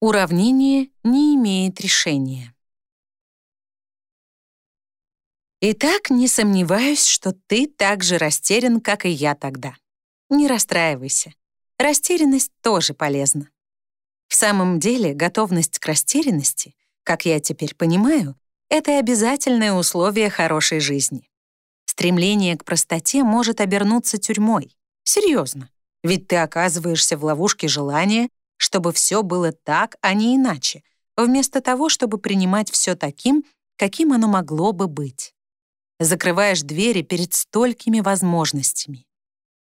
Уравнение не имеет решения. Итак, не сомневаюсь, что ты так же растерян, как и я тогда. Не расстраивайся. Растерянность тоже полезна. В самом деле, готовность к растерянности, как я теперь понимаю, это обязательное условие хорошей жизни. Стремление к простоте может обернуться тюрьмой. Серьезно. Ведь ты оказываешься в ловушке желания, чтобы все было так, а не иначе, вместо того, чтобы принимать все таким, каким оно могло бы быть. Закрываешь двери перед столькими возможностями.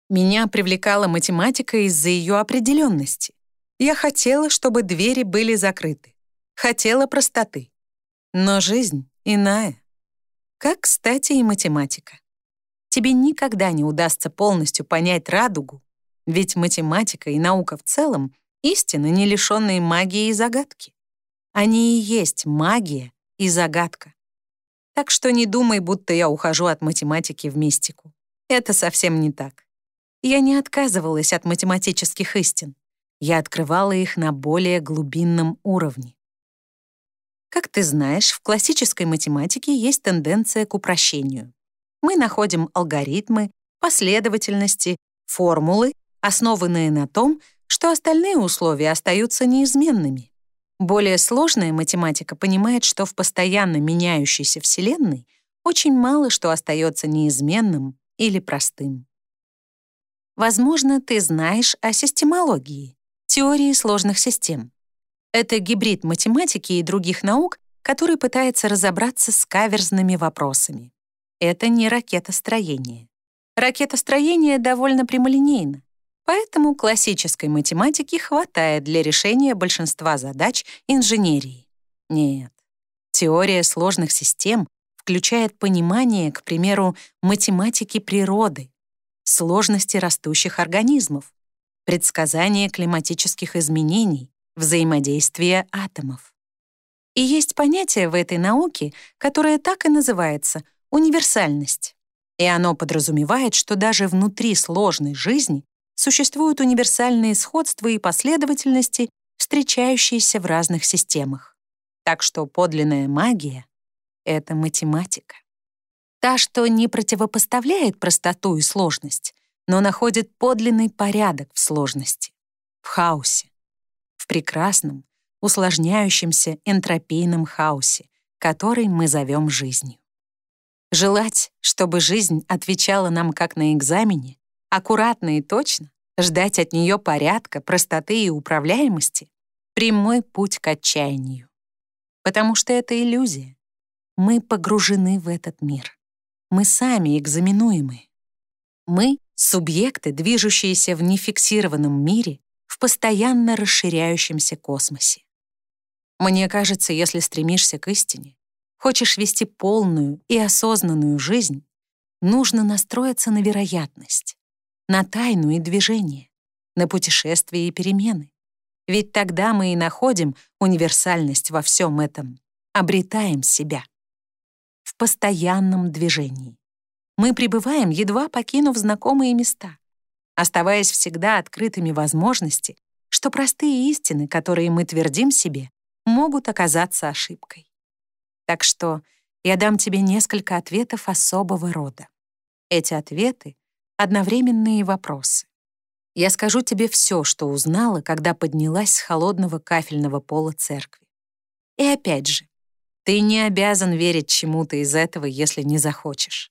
Меня привлекала математика из-за ее определенности. Я хотела, чтобы двери были закрыты. Хотела простоты. Но жизнь иная. Как, кстати, и математика. Тебе никогда не удастся полностью понять радугу, ведь математика и наука в целом — истины, не лишенные магии и загадки. Они и есть магия и загадка. Так что не думай, будто я ухожу от математики в мистику. Это совсем не так. Я не отказывалась от математических истин. Я открывала их на более глубинном уровне. Как ты знаешь, в классической математике есть тенденция к упрощению. Мы находим алгоритмы, последовательности, формулы, основанные на том, что остальные условия остаются неизменными. Более сложная математика понимает, что в постоянно меняющейся Вселенной очень мало что остается неизменным или простым. Возможно, ты знаешь о системологии, теории сложных систем. Это гибрид математики и других наук, который пытается разобраться с каверзными вопросами. Это не ракетостроение. Ракетостроение довольно прямолинейно, поэтому классической математики хватает для решения большинства задач инженерии. Нет, теория сложных систем включает понимание, к примеру, математики природы, сложности растущих организмов, предсказание климатических изменений, взаимодействие атомов. И есть понятие в этой науке, которое так и называется — универсальность. И оно подразумевает, что даже внутри сложной жизни существуют универсальные сходства и последовательности, встречающиеся в разных системах. Так что подлинная магия — это математика. Та, что не противопоставляет простоту и сложность, но находит подлинный порядок в сложности, в хаосе в прекрасном, усложняющемся энтропийном хаосе, который мы зовем жизнью. Желать, чтобы жизнь отвечала нам как на экзамене, аккуратно и точно, ждать от нее порядка, простоты и управляемости — прямой путь к отчаянию. Потому что это иллюзия. Мы погружены в этот мир. Мы сами экзаменуемые. Мы — субъекты, движущиеся в нефиксированном мире, в постоянно расширяющемся космосе. Мне кажется, если стремишься к истине, хочешь вести полную и осознанную жизнь, нужно настроиться на вероятность, на тайну и движение, на путешествия и перемены. Ведь тогда мы и находим универсальность во всем этом, обретаем себя. В постоянном движении. Мы пребываем, едва покинув знакомые места оставаясь всегда открытыми возможности, что простые истины, которые мы твердим себе, могут оказаться ошибкой. Так что я дам тебе несколько ответов особого рода. Эти ответы — одновременные вопросы. Я скажу тебе все, что узнала, когда поднялась с холодного кафельного пола церкви. И опять же, ты не обязан верить чему-то из этого, если не захочешь.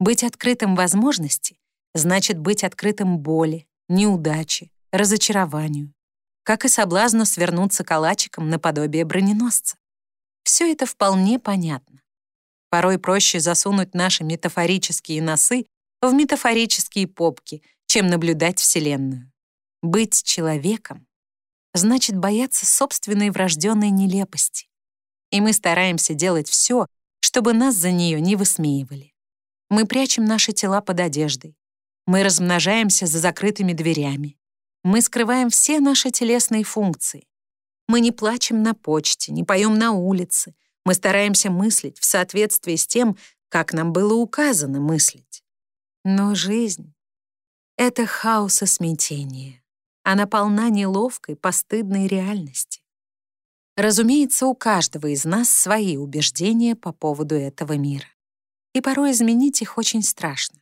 Быть открытым возможности значит быть открытым боли, неудаче, разочарованию, как и соблазну свернуться калачиком наподобие броненосца. Все это вполне понятно. Порой проще засунуть наши метафорические носы в метафорические попки, чем наблюдать Вселенную. Быть человеком значит бояться собственной врожденной нелепости. И мы стараемся делать все, чтобы нас за нее не высмеивали. Мы прячем наши тела под одеждой, мы размножаемся за закрытыми дверями. Мы скрываем все наши телесные функции. Мы не плачем на почте, не поем на улице. Мы стараемся мыслить в соответствии с тем, как нам было указано мыслить. Но жизнь — это хаос и смятение. Она полна неловкой, постыдной реальности. Разумеется, у каждого из нас свои убеждения по поводу этого мира. И порой изменить их очень страшно.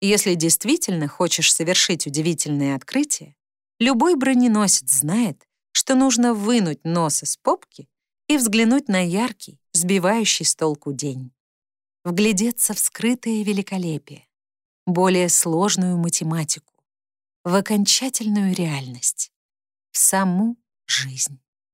Если действительно хочешь совершить удивительное открытие, любой броненосец знает, что нужно вынуть нос из попки и взглянуть на яркий, сбивающий с толку день. Вглядеться в скрытое великолепие, более сложную математику, в окончательную реальность, в саму жизнь.